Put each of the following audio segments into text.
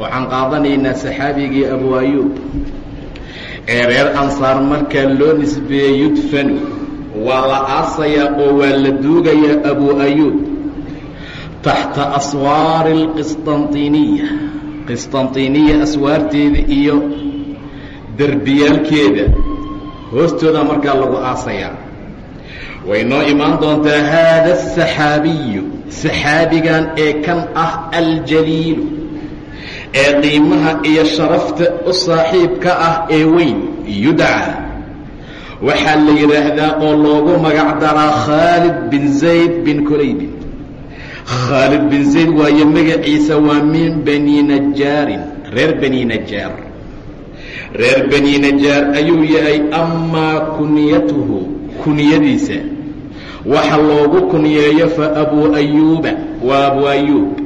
waxaan qaadanaynaa saxaabigii abu ayuub ee reer ansaar markaa loo nisbeeyey yudfanu waa la aasayaa oo waa la duugayaa abu ayuub taxta aswaari alqisطanطiniya qisطanطiniya aswaarteeda iyo derbiyaalkeeda hoostooda markaa lagu aasayaa way noo imaan doontaa haada asaxaabiyu saxaabigan ee kan ah aljaliilu ee qiimaha iyo sharafta u saaxiibka ah ee weyn yudcaa waxaa la yidhaahdaa oo loogu magac daraa khaalid bin zayd bin kulaybin khaalid bin zayd waayo magaciisa waa min bani najaarin reer bani najaar reer bani najaar ayuu yahay amaa kunyatuhu kunyadiisa. Waxa loogu kunyeeyo fa abuu ayuuba waa abu ayuub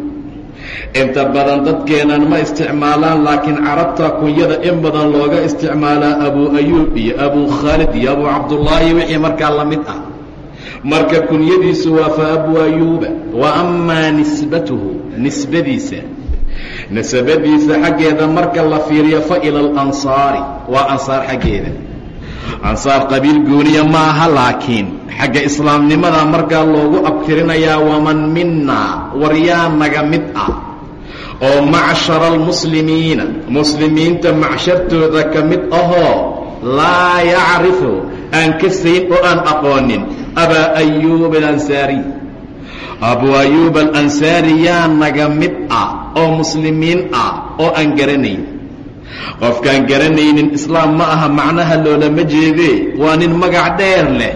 inta badan dadkeenan ma isticmaalaan laakiin carabta kunyada in badan looga isticmaalaa abu ayuub iyo abu khaalid iyo abu cabdullaahi wixii markaa la mid ah. Marka kunyadiisu waa fa abu ayuuba wa amaa nisbatuhu nisbadiisa. Nisbadiisa xaggeeda marka la fiiriyo fa ila alansaari waa ansaar xaggeeda ansaar qabiil gooniya ma aha laakiin xagga islaamnimada markaa loogu abtirinayaa waman minaa waryaa naga mid ah. oo macshara almuslimiina muslimiinta macshartooda ka mid ahoo laa yacrifu aan ka sayn oo aan aqoonin abaa ayuub alansaariy abuu ayuub alansaari yaa naga mid ah oo muslimiin ah oo aan garanayn qofkaan garanaynin islaam ma aha macnaha loolama jeedee waa nin magac dheer leh.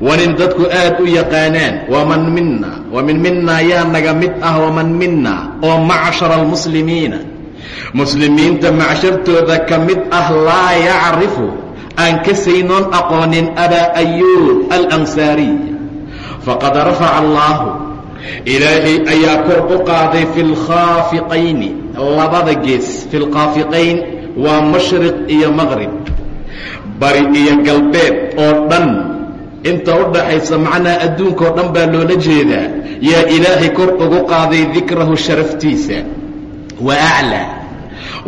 Waa nin dadku aad u yaqaanaan. Waman mina wamin minaa yaa naga mid ah waman mina oo macshara almuslimiina. Muslimiinta macshartooda ka mid ah laa yacrifu. Aan ka saynoon aqoonin abaa ayuub alansaariy faqad rafaca allaahu. Ilaahay ayaa kor u qaaday fi lkhaafiqayni labada gees fi lkhaafiqayn waa mashriq iyo maqrib bari iyo galbeed oo dhan inta u dhaxaysa macnaha adduunkao dhan baa loola jeedaa. Yaa ilaahay kor ugu qaaday dikrahu sharaftiisa. Wa aclaa.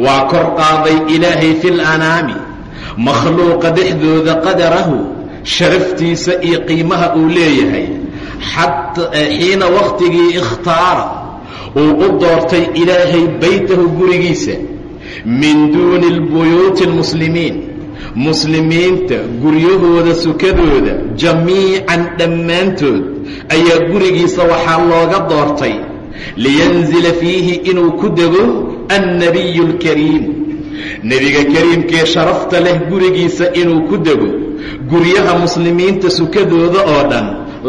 Waa kor qaaday ilaahay fi lanaami makhluuqa dhexdooda qadarahu sharaftiisa iyo qiimaha uu leeyahay. Xiina wakhtigii ikhtaara uu u doortay ilaahay baytahu gurigiisa min duuni lbuyuuti اlmuslimiin muslimiinta guryahooda sukadooda jamiican dhammaantood ayaa gurigiisa waxaa looga doortay. Liyanzila fiihi inuu ku dego annabiyu اlkariimu nebiga kariimkee sharafta leh gurigiisa inuu ku dego. Guryaha muslimiinta sukadooda oo dhan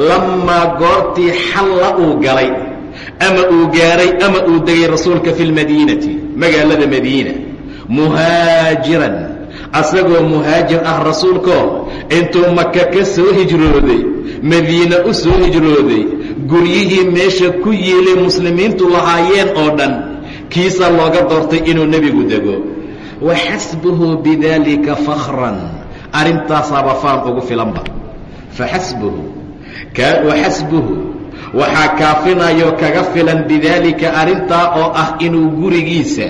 lamaa goortii xalla uu galay ama uu gaaray ama uu degay rasuulka fi lmadiinati magaalada madiina muhaajiran asagoo muhaajir ah rasuulkoo intuu maka ka soo hijrooday madiine u soo hijrooday guryihii meesha ku yiilay muslimiintu lahaayeen oo dhan kiisaa looga doortay inuu nebigu dego. Wa xasbuhu bidaalika fakhran arrintaasaaba faan ugu filanba. Faxasbuhu waxasbuhu waxaa kaafinayo kaga filan bidaalika arrintaa oo ah inuu gurigiisa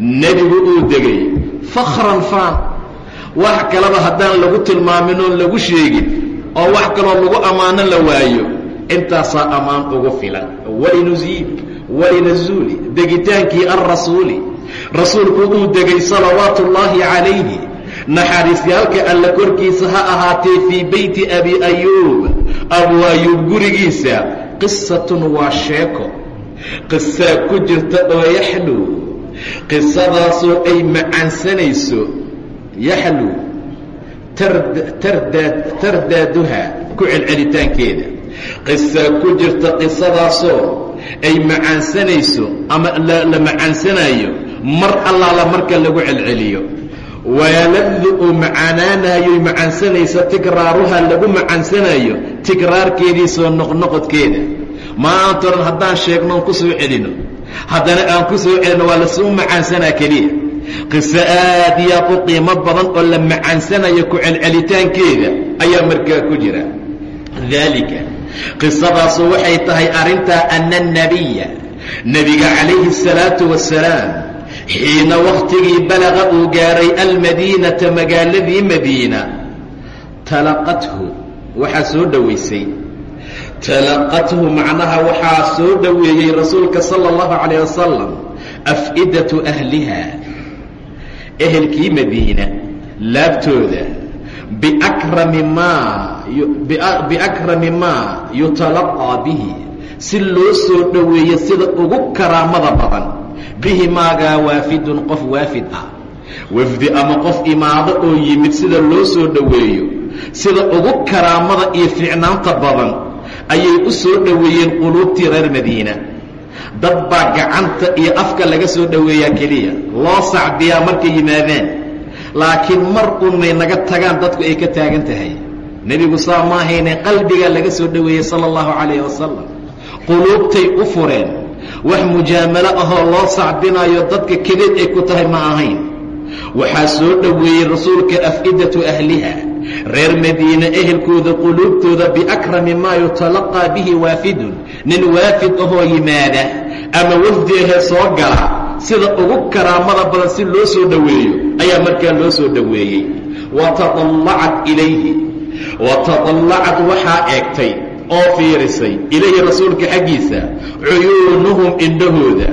nebigu uu degay. Fakhran faan wax kaleba haddaan lagu tilmaamin oon lagu sheegin oo wax kaloo lagu ammaano la waayo intaasaa ammaan ugu filan. Walinuziil walinazuuli degitaankii alrasuuli rasuulku uu degay salawaatu ullaahi calayhi naxariisyaalka alla korkiisa ha ahaatee fii beyti abi ayuub abu ayuub gurigiisa. Qisatun waa sheeko. Qisaa ku jirta oo yaxluu qisadaasoo ay macaansanayso. Yaxluu tardaaduha ku celcelitaankeeda. Qisaa ku jirta qisadaasoo ay macaansanayso ama la macaansanaayo. Mar allaala marka lagu celceliyo waaladu uu macaanaanayoy macaansanaysa tikraaruha lagu macaansanayo tikraarkeedii soo noqnoqodkeeda. Maanta dhan haddaan sheegno on ku soo celino. Haddana aan ku soo celino waa lasuu macaansanaa keliya. Qiso aad iyo aad u qiimo badan oo la macaansanayo ku celcelitaankeeda ayaa markaa ku jira. Daalika qisadaasu waxay tahay arrintaa ana annabiya nebiga calayhi الsalaatu wasalaam xiina wakhtigii balaqa uu gaaray almadiinata magaaladii madiina talaqathu waxaa soo dhowaysay talaqathu macnaha waxaa soo dhoweeyey rasuulka sala اllahu calayh wasalam af'idatu ahliha ehelkii madiina laabtooda biakrami maa biakrami maa yutalaqaa bihi si loo soo dhoweeyo sida ugu karaamada badan bihi maagaa waafidun qof waafid ah. Wafdi ama qof imaado oo yimid sida loo soo dhoweeyo sida ugu karaamada iyo fiicnaanta badan ayay u soo dhoweeyeen quluubtii reer madiina. Dad baa gacanta iyo afka laga soo dhoweeyaa keliya. Loo sacbiyaa markay yimaadeen. Laakiin mar unay naga tagaan dadku ay ka taagan tahay. Nebigu saa maahayne qalbigaa laga soo dhoweeyey sala allahu calayh wasalam quluubtay u fureen wax mujaamalo ahoo loo sacbinayo dadka kedeed ay ku tahay ma ahayn. Waxaa soo dhoweeyey rasuulka af'idatu ahliha reer madiine ehelkooda quluubtooda biakrami maa yutalaqaa bihi waafidun. Nin waafid ahoo yimaada ama wafdi ahee soo gala sida ugu karaamada badan si loo soo dhoweeyo ayaa markaa loo soo dhoweeyey. Wa tadallacat ilayhi wa tadallacad waxaa eegtay oo fiirisay ilayhi rasuulka xaggiisa cuyuunuhum indhahooda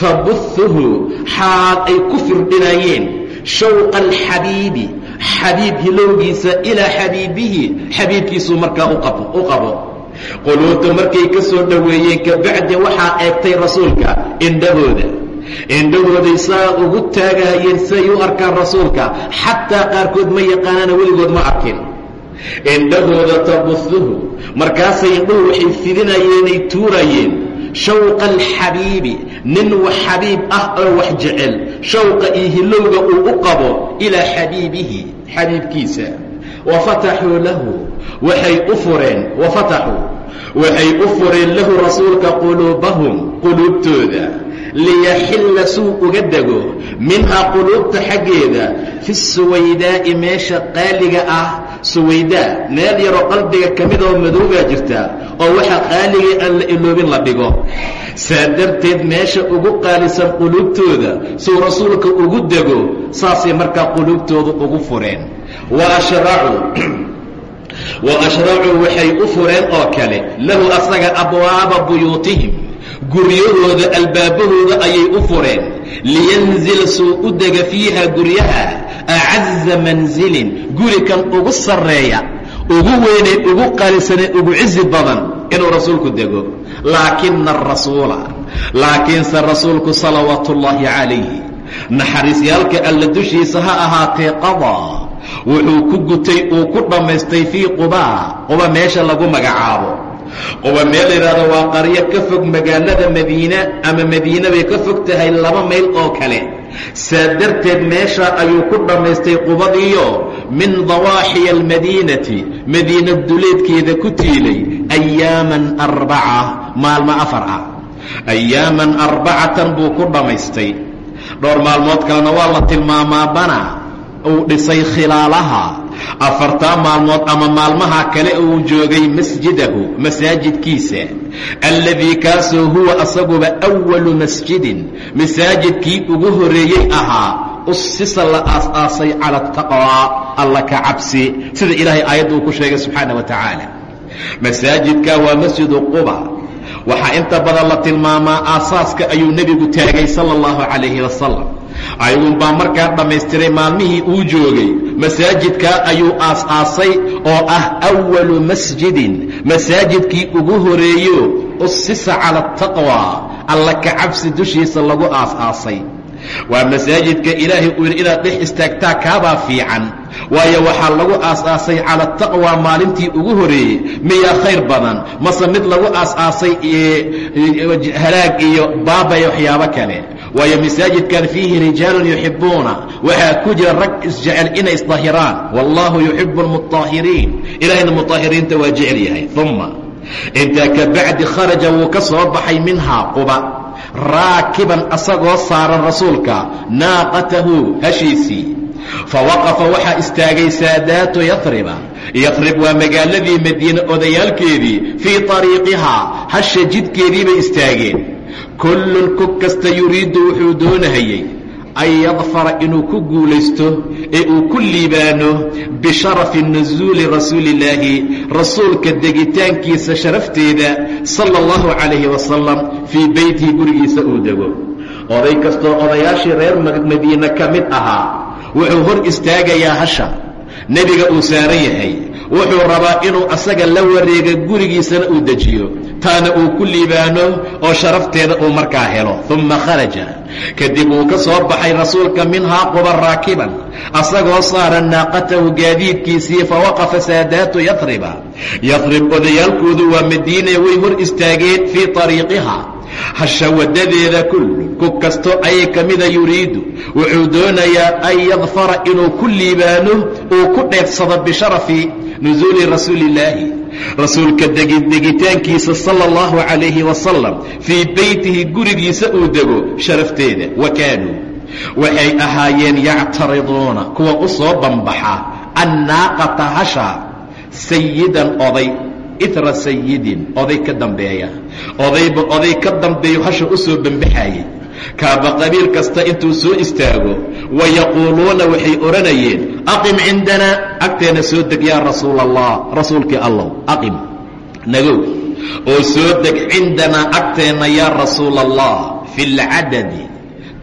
tabuhuhu xaal ay ku firdhinayeen shawqa alxabiibi xabiib hilowgiisa ilaa xabiibihi xabiibkiisuu markaa u qabo quluubta markay ka soo dhoweeyeen kabacdi waxaa eegtay rasuulka indhahooda indhahooday saa ugu taagahayeen siay u arkaan rasuulka xataa qaarkood ma yaqaanaana weligood ma arkin indhahooda tabuhuhu markaasay indhuhu waxay fidinayeenay tuurayeen. Shawqa alxabiibi nin wax xabiib ah oo wax jecel. Shawqa iyo hilowga uu u qabo ilaa xabiibihi xabiibkiisa wa fataxuu lahu waxay u fureen. Wa fataxuu waxay u fureen lahu rasuulka quluubahum quluubtooda. Liyaxilla suu uga dego minhaa quluubta xaggeeda. Fi suwaydaa'i meesha qaaliga ah suwaydaa meel yaroo qalbiga ka mid oo madowbaa jirta oo waxa qaaliga aan la iloobin la dhigo. Saa darteed meesha ugu qaalisan quluubtooda suu rasuulka ugu dego saasay markaa quluubtooda ugu fureen. Wa ashracuu waxay u fureen oo kale lahu asaga abwaaba buyuutihim guryahooda albaabahooda ayay u fureen. liyanzila suu u dega fiiha guryaha acaza manzilin guri kan ugu sarreeya ugu weynay ugu qaalisanay ugu cizi badan inuu rasuulku dego. Laakina arasuula laakiinse rasuulku salawaatu ullaahi calayhi. Naxariisyaalka alla dushiisa ha ahaatee qadaa wuxuu ku gutay uu ku dhammaystay fii qubaa quba meesha lagu magacaabo quba meel la yidhahdo waa qaryo ka fog magaalada madiina ama madiina bay ka fog tahay laba mayl oo kale. Saa darteed meesha ayuu ku dhammaystay qubadiiyo min dawaaxiya almadiinati madiina duleedkeeda ku tiilay ayaaman arbaca maalmo afar ah. Ayaaman arbacatan buu ku dhammaystay. Dhowr maalmood kalena waa la tilmaamaa bana uu dhisay khilaalaha afartaa maalmood ama maalmaha kale uu joogay masjidahu masaajidkiisa. Alladii kaasoo huwa asaguba awalu masjidin. Masaajidkii ugu horreeyey ahaa usisa la aas-aasay cala ataqwaa alla ka cabsi. Sida ilaahay aayadda uu ku sheegay subxaana wa tacaala. Masaajidka waa masjidu quba. Waxaa inta badan la tilmaamaa aasaaska ayuu nebigu taagay sala allahu calayhi wasalam ayuunbaa markaa dhammaystiray maalmihii uu joogay. Masaajidkaa ayuu aas-aasay oo ah awalu masjidin. Masaajidkii ugu horeeyo usisa cala ataqwa alla ka cabsi dushiisa lagu aas-aasay. Waa masaajidka ilaahay uu yidhi inaad dhex istaagtaa kaabaa fiican. Waayo waxaa lagu aas-aasay cala taqwa maalintii ugu horeeyey. Miyaa khayr badan mase mid lagu aas-aasay halaag iyo baabaya waxyaabo kale waayo masaajidkan fiihi rijaalun yuxibuuna waxaa ku jira rag isjecel inay isdahiraan wallaahu yuxibu almuطaahiriin ilahayna muطaahiriinta waa jecel yahay. Uma intaa ka bacdi kharaja wuu ka soo baxay minhaa quba. Raakiban asagoo saaran rasuulka naaqatahu hashiisii. Fawaqafa waxaa istaagay saadaatu yariba yarib waa magaaladii madiine odayaalkeedii fii ariiqihaa hasha jidkeedii bay istaageen kullun ku kasta yuriiddu wuxuu doonahayey an yadfara inuu ku guulaysto ee uu ku liibaano bisharafi nusuuli rasuulillaahi rasuulka degitaankiisa sharafteeda sala allahu calayhi wasalam fii beytihi gurigiisa uu dego. Oday kastoo odayaashii reer madiine ka mid ahaa wuxuu hor istaagayaa hasha. Nebiga uu saaran yahay wuxuu rabaa inuu asaga la wareega gurigiisana uu dejiyo. Taana uu ku liibaano oo sharafteeda uu markaa helo. Uma kharaja. Kadib uu ka soo baxay rasuulka minhaa quba raakiban. Asagoo saaran naaqatahu gaadiidkiisii fawaqafa saadaatu yadriba yadrib odayaalkoodu waa madiine way hor istaageen fii ariiqiha hasha wadadeeda kullu ku kasto ayay ka mida yuriidu. Wuxuu doonayaa an yadfara inuu ku liibaano uu ku dheegsado bisharafi nusuuli rasuuli illaahi rasuulka degitaankiisa sala allahu calayhi wasalam fii beytihi gurigiisa uu dego sharafteeda wa kaanuu waxay ahaayeen yactariduuna kuwa u soo bambaxa annaaqata hasha sayidan oday ira sayidin oday ka dambeeya odayba oday ka dambeeyo hasha u soo bambaxaayey kaaba qabiil kasta intuu soo istaago wayaquuluuna waxay odhanayeen aqim cindanaa agteena soo deg yaa rasuula allah rasuulkii allow aqim nagow oo soo deg cindanaa agteenna yaa rasuula allah fi lcadadi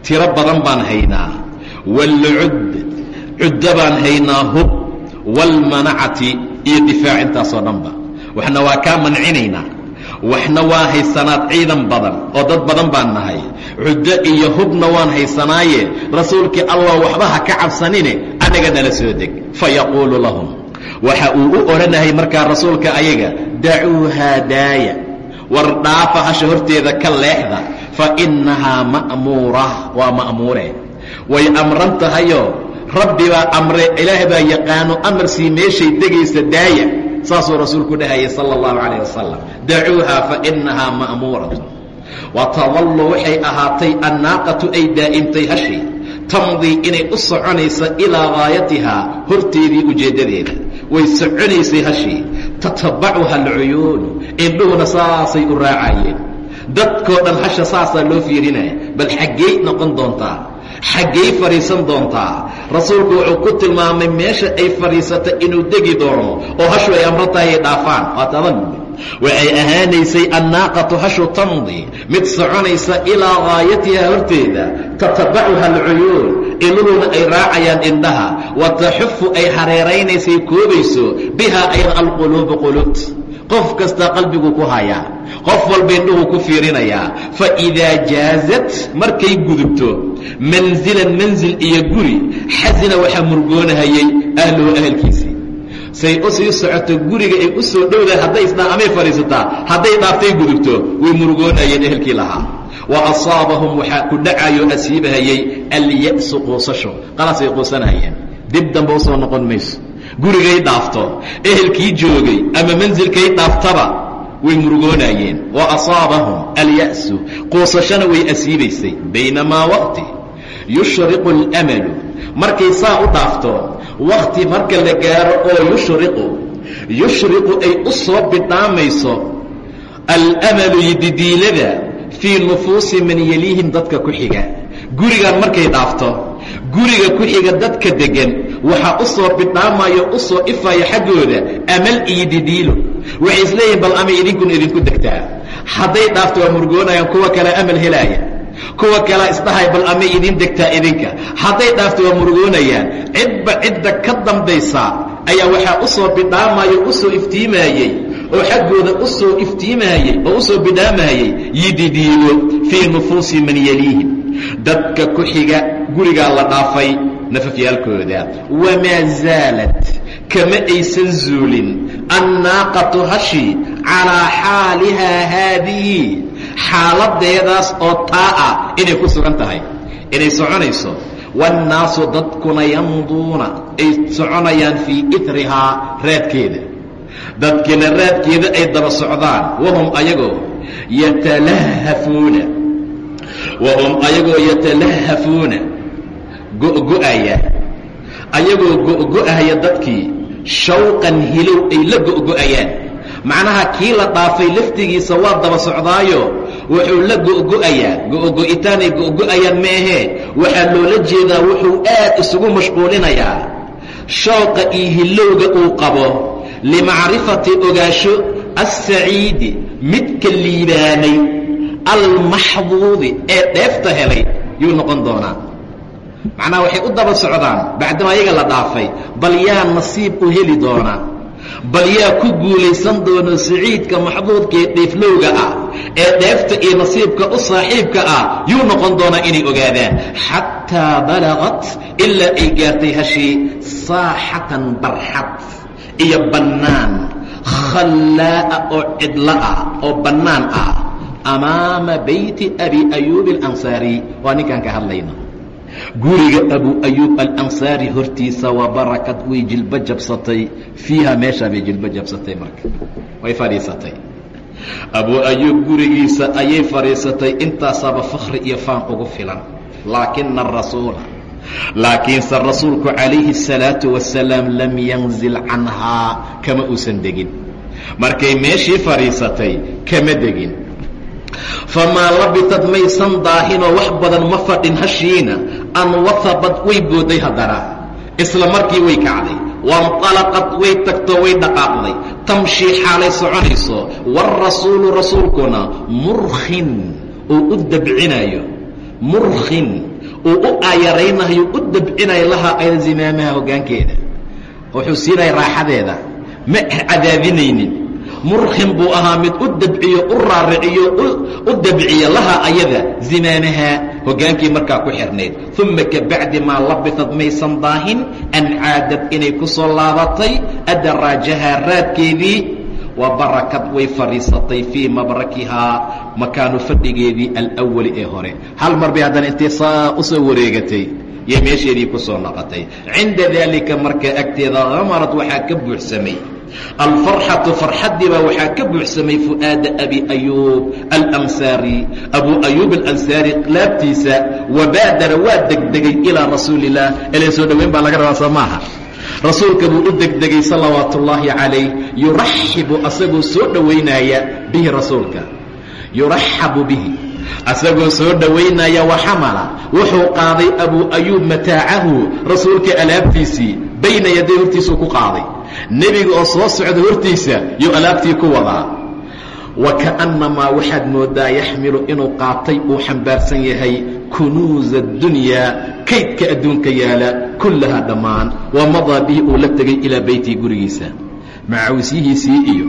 tiro badan baan haynaa waalcudd cuddo baan haynaa hub waalmanacati iyo difaac intaasoo dhanba waxna waa kaa mancinaynaa waxna waa haysanaad ciidan badan oo dad badan baan nahay. Cuddo iyo hubna waan haysanaaye. Rasuulkii allah waxba ha ka cabsanine anaga nala soo deg. Fayaquulu lahum. Waxa uu u odhanahay markaa rasuulka ayaga dacuuhaa daaya war dhaafa hasha horteeda ka leexda. Fa innahaa ma'muura. Waa ma'muure. Way amran tahayoo rabbi baa amre ilaah baa yaqaano amarsii meeshay degaysa daaya saasuu rasuulku dhahayay sala allahu calayh wasalam dacuuha fa innahaa ma'muuratun. Watadallu waxay ahaatay annaaqatu ay daa'imtay hashi. Tamdii inay u soconaysa ilaa gaayatihaa horteedii ujeeddadeeda. Way soconaysay hashii tatabacuha alcuyuunu indhuhuna saasay u raacayeen. Dadkoo dhan hasha saasaa loo fiirinaya. Bal xaggey noqon doontaa. Xaggey fadhiisan doontaa rasuulku wuxuu ku tilmaamay meesha ay fadhiisata inuu degi doono oo hashu ay amro tahay ay dhaafaan. Waa tadan waxay ahaanaysay annaaqatu hashu tamdi. Mid soconaysa ilaa gaayatiha horteeda tatabacuha alcuyuun iluhuna ay raacayaan indhaha. Wa taxufu ay hareeraynaysay koobayso bihaa ayada alquluubu quluubta qof kastaa qalbigu ku hayaa qof walba indhuhu ku fiirinayaa. Fa idaa jaazat markay gudubto manzilan manzil iyo guri xasina waxaa murgoonahayey ahluhu ahalkiisii say u sii socoto guriga ay u soo dhowdahay hadday isdhaa amay fadhiisataa hadday dhaaftay gudubto way murugoonayeen ehelkii lahaa. Wa asaabahum waxaa ku dhacayo asiibahayey alya'su quusasho qalaasay quusanahayeen. Dib dambe u soo noqon mayso. Gurigay dhaafto ehelkii joogay ama mansilkay dhaaftaba way murugoonayeen wa asaabahum alya'su. Quusashana way asiibaysay baynamaa waqti yushriqu alamalu. Markay saa u dhaafto wakti marka la gaaro oo yushriqu yushriqu ay u soo bidhaamayso alamalu yididiilada fii nufuusi man yeliihim dadka ku xiga. Gurigan markay dhaafto guriga ku xiga dadka deggan waxaa u soo bidhaamayo u soo ifaya xaggooda amal iyo didiilo waxay isleeyihin bal amay idinkuna idinku degtaa. Hadday dhaafto waa murgoonayaan kuwa kale amal helaaya kuwa kalea isdhahay bal amay idin degtaa idinka. Hadday dhaafto waa murugoonayaan cidba cidda ka dambaysa ayaa waxaa u soo bidhaamayo u soo iftiimaayey oo xaggooda u soo iftiimaayey oo u soo bidhaamayey yididiilo fii nufuusi man yeliihim dadka ku xiga gurigaa la dhaafay nafafyaalkooda wamaa zaalat kama aysan zuulin annaaqatu hashi calaa xaalihaa haadihi xaaladeedaas oo taa ah inay ku sugan tahay inay soconayso waannaasu dadkuna yamduuna ay soconayaan fii itrihaa raadkeeda dadkiina raadkeeda ay daba socdaan wahum ayagoo yatalahafuuna wahum ayagoo yatalahafuuna go'go'aya. Ayagoo go'go'aya dadkii shawqan hilow ay la go'go'ayaan. Macnaha kii la dhaafay laftigiisa waa daba socdaayo wuxuu la go'go'ayaa. Go'go'itaanay go'go'ayaan meehee waxaa loola jeedaa wuxuu aad isugu mashquulinayaa. Shawqa iyo hilowga uu qabo limacrifati ogaasho assaciidi midka liibaanay almaxduudi ee dheefta helay yuu noqon doonaa macnaha waxay u daba socdaan bacdama ayaga la dhaafay. Bal yaa nasiib u heli doona. Bal yaa ku guulaysan doona saciidka maxduudka ee dheeflowga ah ee dheefta iyo nasiibka u saaxiibka ah yuu noqon doonaa inay ogaadaan. Xataa balagat ilaa ay gaartay hashii saaxatan barxad iyo bannaan. Khallaa'a oo cidlo ah oo bannaan ah. Amaama beyti abi ayuub alansaari. Waa ninkaan ka hadlayna guriga abu ayuub alansaari hortiisa waa barakad way jilbo jabsatay. Fiiha meeshaa bay jilbo jabsatay marka. Way fadhiisatay abu ayuub gurigiisa ayay fadhiisatay intaasaaba fakri iyo faan ugu filan. Laakina arasuula laakiinse rasuulku calayhi الsalaatu wasalaam lam yanzil canhaa kama uusan degin. Markay meeshii fadhiisatay kama degin. Famaa labitad maysan daahinoo wax badan ma fadhin hashiina anwasabad way booday haddana. Isla markii way kacday. Wanalaqad way tagto way dhaqaaqday. Tamshii xaalay soconayso. Wاrasuulu rasuulkuna murkhin uu u dabcinaayo. Murkhin uu u aayaraynayo u dabcinayo lahaa ayzimaamaha hoggaankeeda wuxuu siinaya raaxadeeda. Ma cadaadinaynin murkhin buu ahaa mid u dabciyo u raariciyo u dabciya lahaa ayada zimaamaha hoggaankii markaa ku xirnayd. Uma kabacdi maa labitad maysan daahin an caadad inay ku soo laabatay adaraajahaa raadkeedii wa barakad way fadhiisatay fii mabrakihaa makaanu fadhigeedii alwali ee hore. Hal mar bay haddana intay saa u soo wareegatay iyo meesheedii ku soo noqotay. Cinda daalika markaa agteeda hamarad waxaa ka buuxsamay alfarxatu farxaddii baa waxaa ka buuxsamay fu'aada abi ayuub alansaari. Abu ayuub alansaari laabtiisa wabaadara waa degdegay ilaa rasuuli illaah soo dhoweyn baa laga rabaa soo maaha. Rasuulka buu u degdegay salawaatu ullaahi calayh. Yuraxibu asagoo soo dhowaynaya bihi rasuulka. Yuraxabu bihi. Asagoo soo dhowaynaya waxamala wuxuu qaaday abu ayuub mataacahu rasuulka alaabtiisii. Bayna yaday hortiisuu ku qaaday nebiga oo soo socda hortiisa yuu alaabtii ku wadaa. Wa ka'nnamaa waxaad mooddaa yaxmilu inuu qaatay uu xambaarsan yahay kunuuza adunyaa kaydka adduunka yaalla kullahaa dhammaan. Wa madaa bihi uu la tegay ilaa beytii gurigiisa. Macawisyihiisii iyo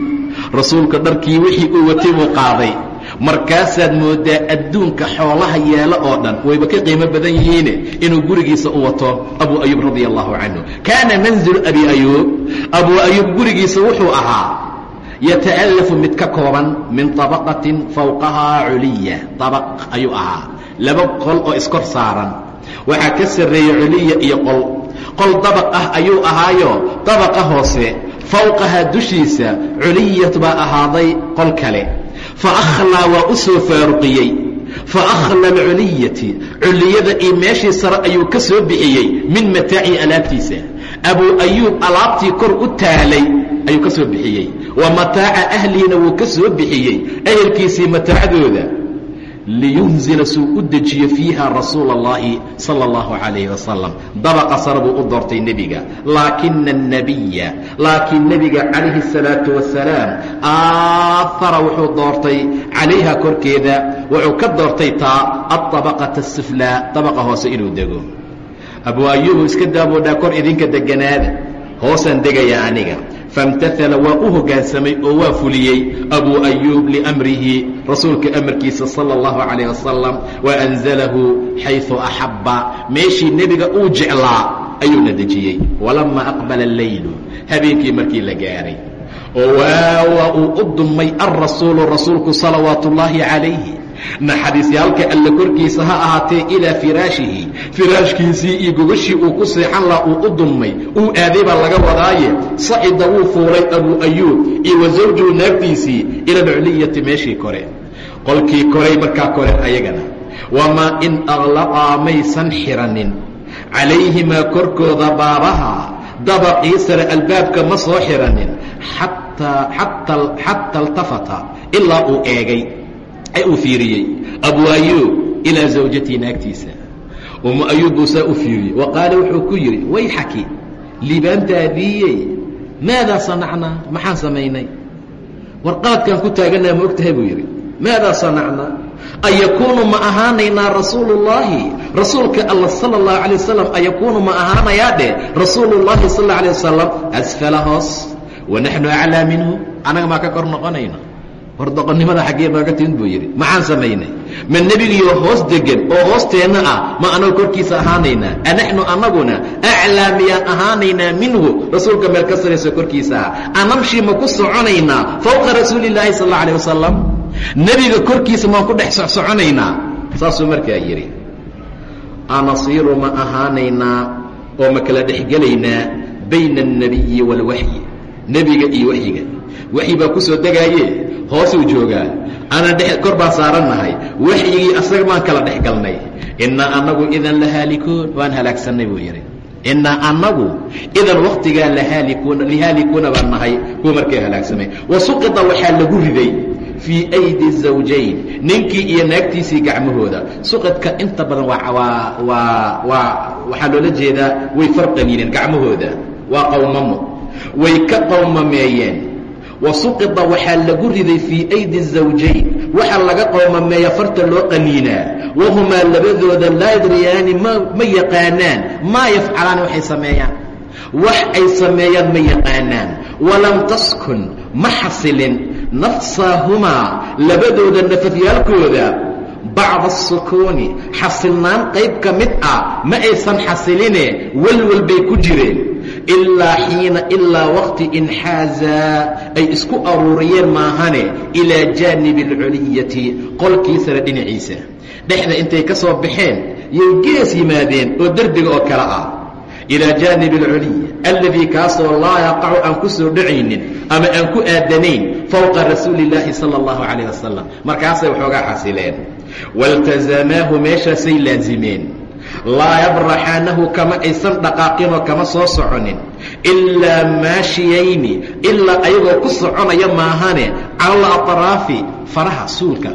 rasuulka dharkii wixii uu watay buu qaaday markaasaad mooddaa adduunka xoolaha yaalo oo dhan wayba ka qiimo badan yihiine inuu gurigiisa u wato abu ayuub radia allahu canhu kaana manzilu abi ayuub abu ayuub gurigiisa wuxuu ahaa yata'alafu mid ka kooban min طabaqatin fawqahaa culiya. Abaq ayuu ahaa laba qol oo iskor saaran. Waxaa ka sarreeya culiya iyo qol. Qol dabaq ah ayuu ahaayo dabaqa hoose fawqahaa dushiisa culiyat baa ahaaday qol kale faakhlaa waa u soo faaruqiyey. Faakhlى اculiyati culiyada iyo meeshii sare ayuu ka soo bixiyey min mataaci alaabtiisa. Abu ayuub alaabtii kor u taalay ayuu ka soo bixiyey. Wa mataaca ahliina wuu ka soo bixiyey. Ehelkiisii mataacdooda liyunzila suu u dejiyo fiiha rasuula اllahi salى اllahu calayh wasalam dabaqa sare buu u doortay nebiga laakina الnabiya laakiin nebiga calayhi الsalaaةu wasalaam aahara wuxuu doortay calayha korkeeda wuxuu ka doortay taa aطabaqaةa الsuflaa dabaqa hoose inuu dego abu ayubu iska daaboodhaa kor idinka deganaada hoosaan degaya aniga faاmtahala waa u hoggaansamay oo waa fuliyey abu ayuub liamrihi rasuulka amarkiisa salى اllahu calayh wasalam waanzalahu xayثu axabba meeshii nebiga uu jeclaa ayuuna dejiyey walamaa aqbala اleylu habeenkii markii la gaaray oo waawa uu u dumay alrasuulu rasuulku salawaatu ullaahi calayhi naxariisyaalka alle korkiisa ha ahaatee ilaa firaashihi. Firaashkiisii iyo gogashii uu ku seexan laha uu u dumay uu aaday baa laga wadaaye. Sacida wuu fuulay abuu ayuub iyo wa zawjuhu naagtiisii ila alculiyati meeshii kore. Qolkii koray markaa kore ayagana wamaa in aqlaqaa maysan xiranin. Calayhimaa korkooda baabaha dabaqii sare albaabka ma soo xiranin. Xata altafata ilaa uu eegay. ee uu fiiriyey. Abu ayuub ilaa zawjatii naagtiisa. Umu ayuub buu saa u fiiriyey. Wa qaala wuxuu ku yidhi wayxaki liibaantaadiiyey maadaa sanacnaa maxaan samaynay? Warqaadkaan ku taaganaa ma og tahay buu yidhi. Maadaa sanacnaa an yakuunu ma ahaanaynaa rasuulu ullaahi rasuulka alla sala اllahu alay wasalam an yakuunu ma ahaanayaa dheh rasuulu llahi sal اlla alay wasalam asfala hoos wa naxnu aclaa minhu. Annaga maa ka kor noqonayna war doqonnimada xaggee nooga timid buu yidhi. Maxaan samaynay? Ma nebigiyo hoos degan oo hoosteenna ah ma annagu korkiisa ahaanaynaa? Anaxnu annaguna aclaa miyaan ahaanaynaa minhu rasuulka meel ka sarayso korkiisa ah. Anamshii ma ku soconaynaa fowqa rasuuli illaahi sal alla alay wasalam nebiga korkiisa maan ku dhex socsoconaynaa saasuu markaa yidhi anasiiru ma ahaanaynaa oo ma kala dhexgelaynaa bayna alnebiyi waalwaxyi nebiga iyo waxyiga waxyi baa ku soo degaaye hoosuu joogaa ana dhe kor baan saarannahay waxyigii asaga baan kala dhex innaa annagu idan la haalikuun waan halaagsannay buu yidhi. Innaa annagu idan wakhtigaa lahaalikuuna lihaalikuuna baan nahay kuwa markay halaagsamay wa suqita waxaa lagu riday fii aydi zawjayn ninkii iyo naagtiisii gacmahooda. Suqidka inta badan waa waa waa waa waxaa loola jeedaa way farqaniineen gacmahooda. Waa qowmamo way ka qowmameeyeen wa suqita waxaa lagu riday fii aydi zawjayn waxaa laga qowmameeya farta loo qaniinaa. Wahumaa labadooda laa yadriyaani ma yaqaanaan maa yafcalaani waxay sameeyaan. Wax ay sameeyaan ma yaqaanaan. Walam taskun ma xasilin. Nafsaahumaa labadooda nafafyaalkooda bacda asukuuni xasilnaan qayb ka mid ah ma aysan xasiline walwal bay ku jireen ilaa xiina ilaa waqti inxaazaa ay isku aruuriyeen maahane ilaa jaanibi alculiyati qolkii sare dhinaciisa. Dhexda intay ka soo baxeen yay gees yimaadeen oo derbiga oo kale ah. Ilaa jaanibi alculiya alladii kaasoo laa yaqacu aan ku soo dhacaynin ama aan ku aadanayn fowqa rasuuli illaahi sala allahu calayh wasalam markaasay waxoogaa xasileen waltasamaahu meeshaasay laasimeen laa yabraxaanahu kama aysan dhaqaaqinoo kama soo soconin. Ilaa maashiyayni ilaa ayagoo ku soconaya maahane cala atraafi faraha suulka.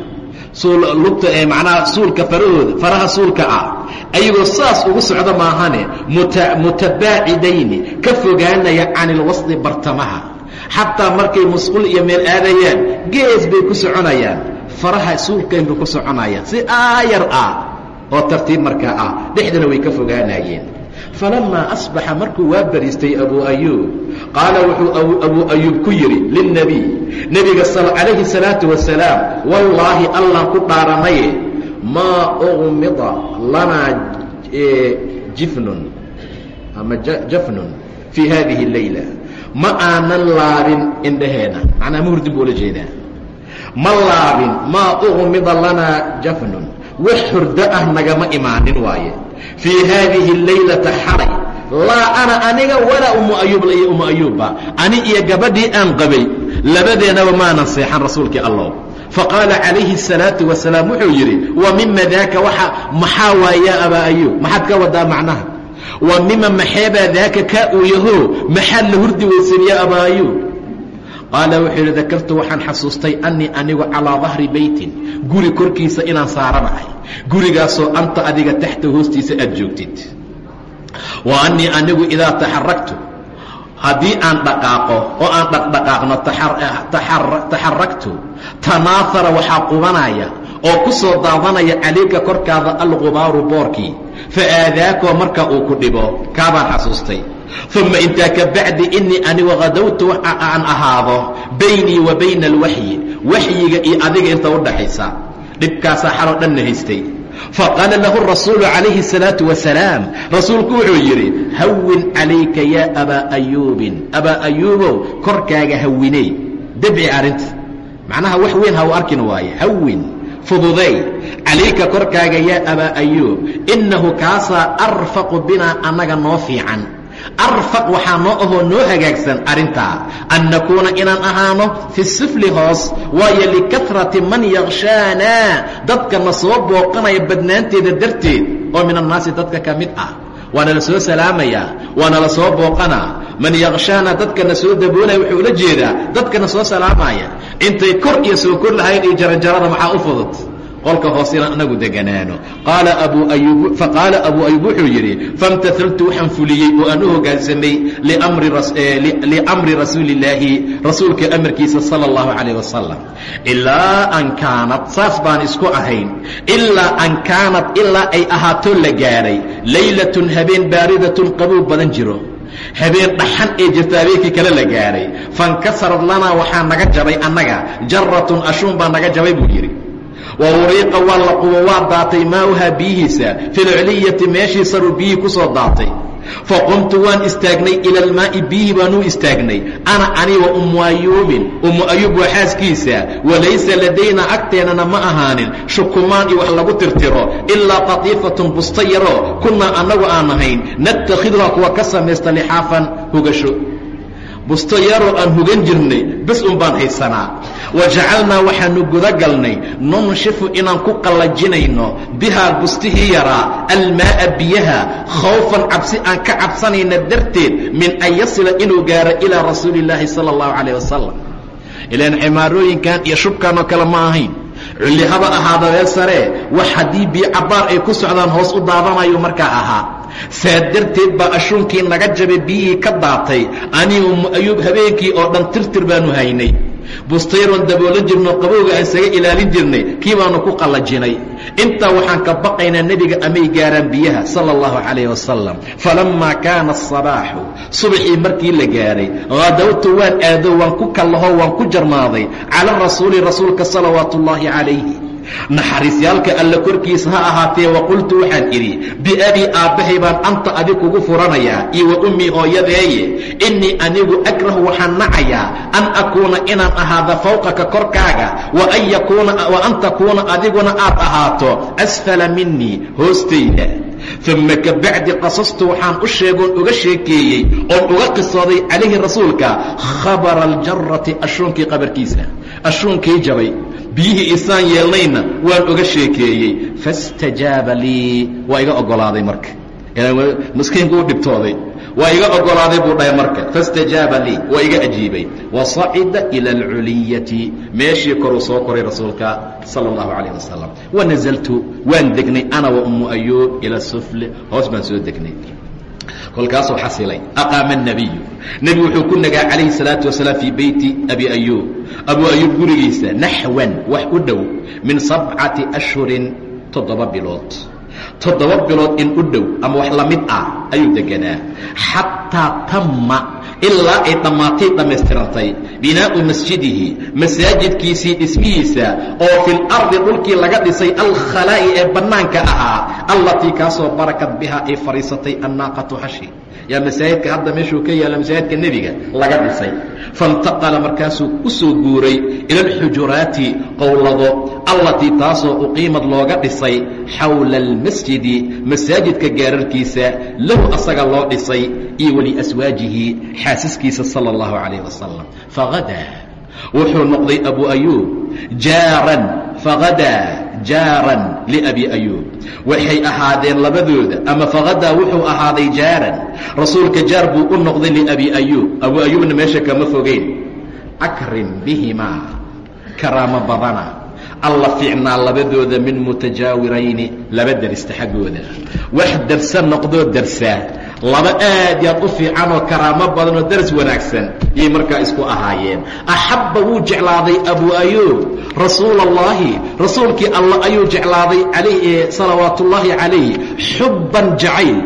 Lugta ee macnaha suulka farahooda faraha suulka ah. Ayagoo saas ugu socdo maahane mutabaacidayni ka fogaanaya can ilwasdi bartamaha. Xataa markay musqul iyo meel aadayaan gees bay ku soconayaan. Faraha suulkaynbay ku soconayaan. Si aayar ah oo tartiib markaa ah dhexdana way ka fogaanayeen falamaa asbaxa markuu waa bariistay abuu ayuub qaala wuxuu abuu ayuub ku yidhi lilnebiy nebiga calayhi salaatu wasalaam wallaahi allaan ku dhaaranaye maa uqmida lanaa jifnun ama jafnun fii haadihi اleyla ma aanan laabin indhaheena. Macnaa ma hurdin buu ula jeedaa. Ma laabin maa uqmida lanaa jafnun wax hurdo ah nagama imaanin waaye fii haadihi اlaylata xalay laa ana aniga walaa umu ayuub iyo umu ayuubba ani iyo gabadhii aan qabay labadeennaba maanan seexan rasuulkii allah faqaala calayhi الsalaaةu wasalaam wuxuu yidhi wa mima daaka waxa maxaa waay yaa abaa ayuub maxaad ka wadaa macnaha wa mima maxeebaa daaka kaa uu yaho maxaad la hurdi weysan yaa abaa ayuub Qaala wuxuu yidhi dakartu waxaan xasuustay annii anigu calaa dahri beytin. Guri korkiisa inaan saaranahay gurigaasoo anta adiga taxta hoostiisa aad joogtid. Wa annii anigu idaa taxaragtu haddii aan dhaqaaqo oo aan dhaqdhaqaaqno taxaragtu tanaahara waxaa qubanaya oo ku soo daadanaya calayka korkaada alqubaaru boorkii. Fa aadaakoo marka uu ku dhibo kaabaan xasuustay uma intaa ka bacdi inii anigu hadowtu waxa aan ahaado baynii wa bayna alwaxyi waxyiga iyo adiga inta u dhaxaysa dhibkaasaa xaloo dhanna haystay faqaala lahu rasuulu calayhi الsalaaةu wasalaam rasuulku wuxuu yidhi hawin calayka yaa abaa ayuubin abaa ayuubow korkaaga hawiney debci arrinta macnaha wax weyn ha u arkin waaye hawin fududay calayka korkaaga yaa abaa ayuub innahu kaasaa arfaqu binaa annaga noo fiican arfaq waxaa noo ahoo noo hagaagsan arrintaa. An nakuuna inaan ahaano fi sufli hoos waayo likarati man yakshaanaa dadkana soo booqanaya badnaanteeda darteed oo min annaasi dadka ka mid ah. Waana la soo salaamayaa waana la soo booqanaa man yakshaana dadkana soo daboolaya wuxuu ula jeedaa dadkana soo salaamaya. Intay kor iyo soo kor lahayn iyo jaranjarada maxaa u fudud qolka hoosena anagu deganaano qaala abuu ayub faqaala abuu ayub wuxuu yidhi faاmtahaltu waxaan fuliyey oo aan u hoggaansamay liamri rasuuli illaahi rasuulka amarkiisa sala اllahu calayh wasalam ilaa an kaanad saas baan isku ahayn ilaa an kaanad ilaa ay ahaato la gaadhay laylatun habeen baaridatun qabow badan jiro habeen dhaxan ee jirta habeenkii kale la gaadhay faاnkasarad lanaa waxaa naga jabay annaga jaratun ashuun baa naga jabay buu yidhi wa uriiqa waa la qubo waa daatay maauhaa biyihiisa fi lculiyati meeshii saruu biyihii ku soo daatay. Faqumtu waan istaagnay ila almaa'i biyihii baanuu istaagnay. Ana ani wa ummu ayuubin ummu ayuub waa xaaskiisa. Walaysa ladayna agteennana ma ahaanin. Shukumaan iyo wax lagu tirtiro ilaa qatiifatun busta yaroo kunnaa annagu aan ahayn natakhiduha kuwa ka samaysta lixaafan hugasho. Busto yaroo aan hugan jirnay bes un baan haysanaa wa jacalnaa waxaanu guda galnay nunshifu inaan ku qallajinayno bihaa bustihii yaraa almaa'a biyaha khawfan cabsi aan ka cabsanayna darteed min an yasila inuu gaaro ilaa rasuuli illaahi sala allahu calayh wasalam ilaan ximaarooyinkan iyo shubkan oo kale ma ahayn culli haba ahaada weel saree wax haddii biyo cabbaar ay ku socdaan hoos u daadanayo markaa ahaa saa darteed baa ashuunkii naga jabay biyihii ka daatay anii ummu ayuub habeenkii oo dhan tirtir baanu haynay bustayroon daboolo jirno qabowga aan isaga ilaalin jirnay kii baanu ku qallajinay intaa waxaan ka baqaynaa nebiga amay gaaraan biyaha sala allahu calayh wasalam falammaa kaana asabaaxu subaxii markii la gaaray hadawtu waan aado waan ku kallaho waan ku jarmaaday cala rasuuli rasuulka salawaatu ullaahi calayhi naxariisyaalka alla korkiisa ha ahaatee waqultu waxaan idhi biabii aabbahay baan anta adig kugu furanayaa iyo wa ummii hooyadeeye innii anigu akrahu waxaan nacayaa an akuuna inaan ahaada fawqaka korkaaga wa an takuuna adiguna aad ahaato asfala minii hoostayda. Uma ka bacdi qasastu waxaan u sheegoon uga sheekeeyey oon uga qisooday calayhi rasuulka khabara aljarati ashuunkii qabarkiisa ashuunkii jabay biyihii isaan yeelnayna waan uga sheekeeyey faاstajaaba lii waa iga ogolaaday marka miskiinku u dhibtooday waa iga ogolaaday buu dhahay marka faاstajaaba lii waa iga ajiibay wasacida ilى اlculiyati meeshii koruu soo koray rasuulka salى اllahu calayh wasalam wanazaltu waan degnay ana wa ummu ayuub ila sufle hoos baan soo degnay kolkaasuu xasilay aqaama الnabiyu nebigu wuxuu ku nagaa calayhi الsalaaةu wasalaam fii beyti abi ayuub abu ayuub gurigiisa naxwan wax u dhow min sabcati ashhurin toddoba bilood toddoba bilood in u dhow ama wax la mid ah ayuu deganaa xataa tamma ilaa ay dhammaatay dhammaystirantay binaa'u masjidihi masaajidkiisii dhismihiisa oo fil ardi dhulkii laga dhisay alkhalaa'i ee bannaanka ahaa allatii kaasoo barakad bihaa ay fadhiisatay annaaqatu hashi yaa masaajidka hadda meeshuu ka yaalla masaajidka nebiga laga dhisay. Faintaqala markaasuu u guuray ila alxujuraati qowlado allatii taasoo uqiimad looga dhisay xawla almasjidi masaajidka gaararkiisa lahu asaga loo dhisay iyo waliaswaajihi xaasiskiisa sala allahu calayh wasalam fagadaa wuxuu noqday abu ayuub jaaran fagadaa jaaran liabi ayuub waxay ahaadeen labadooda ama fagadaa wuxuu ahaaday jaaran. Rasuulka jaar buu u noqday liabi ayuub abu ayuubna meesha kama fogeyn. Akrim bihimaa karaamo badana. Alla fiicnaa labadooda min mutajaawirayni laba derista xaggooda. Wax darsa noqdoo darsaa laba aad yaad u fiicanoo karaamo badan oo daras wanaagsan yay markaa isku ahaayeen. Axabba wuu jeclaaday abu ayuub rasuula اllahi rasuulkii allah ayuu jeclaaday salawaat ullaahi calayh xubban jacayl.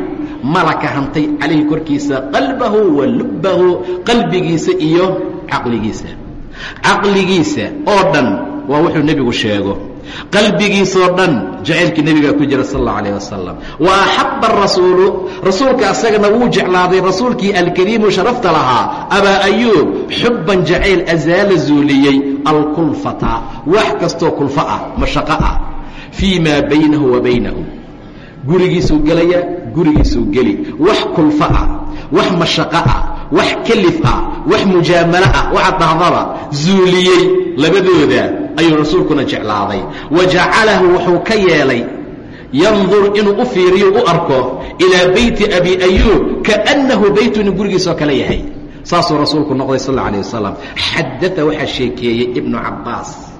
Malaka hantay calayhi korkiisa qalbahu wa lubbahu qalbigiisa iyo caqligiisa. Caqligiisa oo dhan waa wuxuu nebigu sheego qalbigiisoo dhan jacaylkii nebigaa ku jira sal اllau alayh wasalam wa axaba arasuulu rasuulka asagana wuu jeclaaday rasuulkii alkariimu sharafta lahaa abaa ayuub xubban jacayl azaala zuuliyey alkulfata wax kastoo kulfo ah mashaqo ah fii maa baynahu wa baynahu gurigiisuu gelaya gurigiisuu geli. Wax kulfo ah wax mashaqo ah wax kelif ah wax mujaamalo ah waxa dhahdaba zuuliyey labadooda ayuu rasuulkuna jeclaaday wa jacalahu wuxuu ka yeelay yandur inuu u fiiriyo u arko ilaa beyti abi ayuub kaannahu beytu inuu gurigiisoo kale yahay saasuu rasuulku noqday sal alه alيه wasalam xadaa waxaa sheekeeyey ibnu cabaas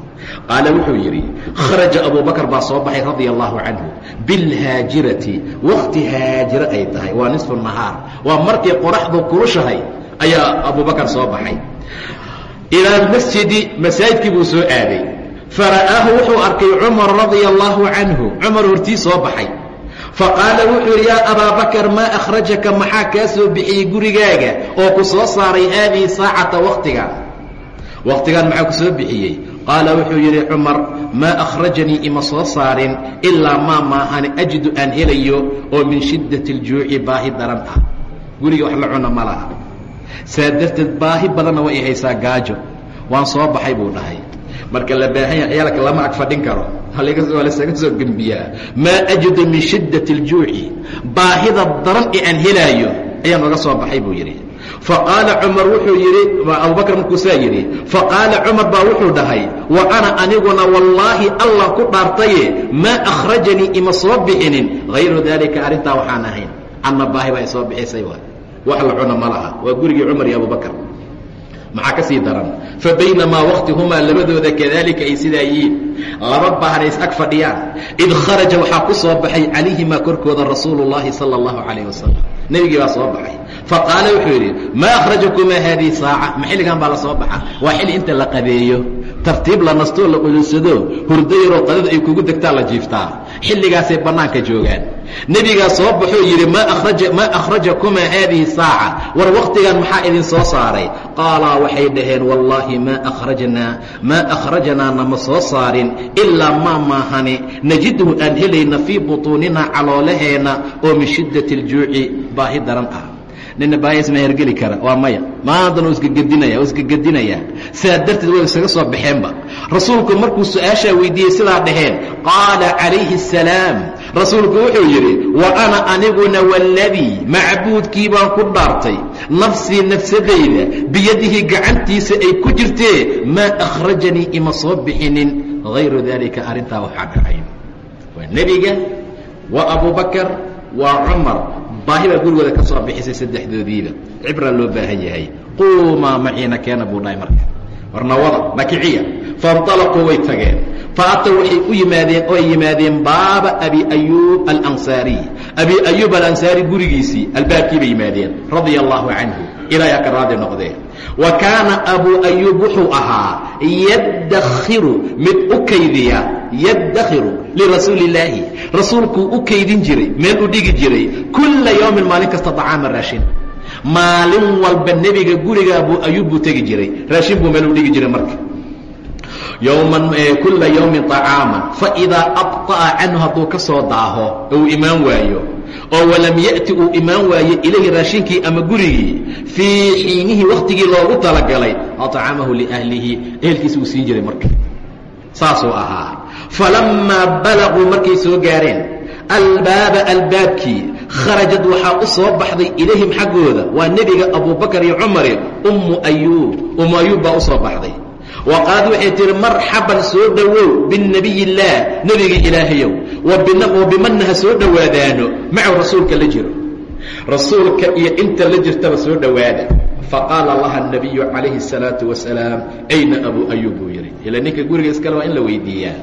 qaala wuxuu yidhi kharaja abu bakr baa soo baxay radia allahu canhu bilhaajirati wakti haajiro ay tahay waa nisfu nahaar waa markii qoraxdu kulushahay ayaa abu bakar soo baxay ilaa masjidi masaajidkii buu soo aaday. Fara'aahu wuxuu arkay cumar radia allahu canhu. Cumar hortii soo baxay. Faqaala wuxuu yidhi yaa abaa bakar maa akhrajaka? Maxaa kaa soo bixiyey gurigaaga oo ku soo saaray haadihi saacata wakhtigan wakhtigan maxaa ku soo bixiyey? Qaala wuxuu yidhi cumar maa akhrajanii ima soo saarin ilaa maa maahani ajidu aan helayo oo min shiddati aljuuci baahi daran ah guriga wax la cuna ma laha saa darteed baahi badanna way haysaa gaajo. Waan soo baxay buu dhahay. Marka la baahan yahay ciyaalka lama ag fadhin karo. Waa lasaga soo gembiyaa maa ajidu min shiddati aljuuci baahida daran ee aan helaayo ayaan oga soo baxay buu yidhi. Faqaala cumar wuxuu yidhi abubakr markuu saa yidhi faqaala cumar baa wuxuu dhahay wa ana aniguna wallaahi allah ku dhaartaye maa akhrajanii ima soo bixinin? Hayru daalika arrintaa waxaan ahayn. Canna baahi baa isoo bixisay wax la cuna ma laha waa gurigii cumar iyo abubakr maxaa ka sii daran fa baynamaa waktihumaa labadooda kadalika ay sidaa yihiin laba baahna is ag fadhiyaan id kharaja waxaa ku soo baxay calayhimaa korkooda rasuulu اllahi salى اllahu calayh wasalam nebigii baa soo baxay faqaala wuxuu yidhi maa akhrajakumaa haadihi saaca ma xilligan baa la soo baxa waa xilli inta la qadeeyo tartiib la nastoo la qudunsado hurdo yaroo qadada ay kugu degtaa la jiiftaa. Xilligaasay bannaanka joogaan. Nebigaa soo baxoo yidhi maa akhrajakumaa haadihi saaca? War wakhtigan maxaa idin soo saaray? Qaalaa waxay dhaheen wallaahi maa akhrajnaa maa akhrajanaa nama soo saarin ilaa maa maahane najidhu aan helayna fii butuuninaa caloolaheenna oo min shiddati aljuuci baahi daran ah nina baayas ma hergeli kara waa maya. Maantana u isgagedinaya u isgagedinayaa sidaa darteed way isaga soo baxeenba. Rasuulku markuu su'aashaa weydiiyey sidaa dhaheen qaala calayhi الsalaam rasuulku wuxuu yidhi wa ana aniguna waladii macbuudkii baan ku dhaartay. Nafsii nafsadayda biyadihi gacantiisa ay ku jirtee maa akhrajanii ima soo bixinin. Hayru dalika arrintaa waxaa dhacayn waa nebiga waa abubakar waa cumar baahi baa gurigooda ka soo bixisay saddexdoodiiba cibraa loo baahan yahay. quumaa maciina keena buu dhahay marka. Warnawada nakiciya. Faاnطalaquu way tageen. Faatow waxay u yimaadeen oo ay yimaadeen baaba abi ayuub alansaariy abi ayuub alansaari gurigiisii albaabkii bay yimaadeen radia allahu canhu ilaayaa ka raadi noqdee wa kaana abuu ayuub wuxuu ahaa yaddakhiru mid u kaydiya yaddakhiru lirasuuli illaahi rasuulkuu u kaydin jiray meel u dhigi jiray kulla yowmin maalin kasta dacaama raashin. Maalin walba nebiga guriga abuu ayuub buu tegi jiray raashin buu meel u dhigi jiray marka yowman kulla yowmin طacaaman faidaa abطa'a canhu hadduu ka soo daaho uu imaan waayo oo walam ya'ti uu imaan waayo ilayhi raashinkii ama gurigii fii xiinihii wakhtigii loogu talagalay acamahu liahlihi ehelkiisa uu siin jiray marka saasuu ahaa falammaa balaguu markay soo gaareen albaaba albaabkii kharajad waxaa u soo baxday ilayhim xaggooda waa nebiga abubakar iyo cumare ummu ayuub ummu ayuub baa u soo baxday waqaalad waxay tihi marxaban soo dhowow binebiy illaah nebiga ilaahayow wa bimanna ha soo dhowaadaano macahu rasuulka la jiro rasuulka iyo inta la jirtaba soo dhowaada faqaala laha nabiyu calayhi الsalaau wasalaam ayna abuu ayuub buu yidhi ila ninka guriga iskale waa in la weydiiyaa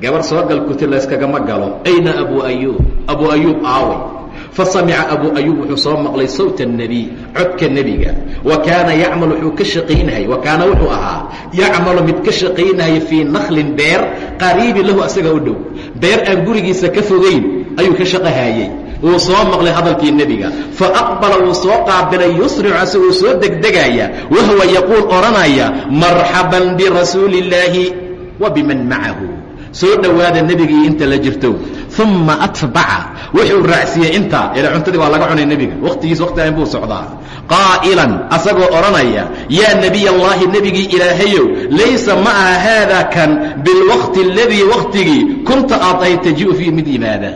gabar soo galkuti layskagama galo ayna abuu ayuub abuu ayuub aaway fasamica abuu ayuub wuxuu soo maqlay sawta الnebiy codka nebiga wa kaana yacmal wuxuu ka shaqaynayay wa kaana wuxuu ahaa yacmalu mid ka shaqaynaya fii naklin beer qariibin lahu asaga u dhow beer aan gurigiisa ka fogayn ayuu ka shaqahaayey wuu soo maqlay hadalkii nebiga faaqbala wuu soo qaabilay yusricu asagoo soo degdegaya wahuwa yaquul odhanaya marxaban birasuuli illaahi wa biman macahu soo dhowaada nebigii inta la jirto uma atbaca. Wuxuu raacsiiyey intaa ila cuntadii waa laga cunay nebiga. Wakhtigiis wakhtigan buu socdaa. Qaa'ilan asagoo odhanaya yaa nebiy allaahi nebigii ilaahayow laysa ma aha haadaa kan bilwaqti aladii wakhtigii kunta aad ahay taji'u fiihi mid yimaada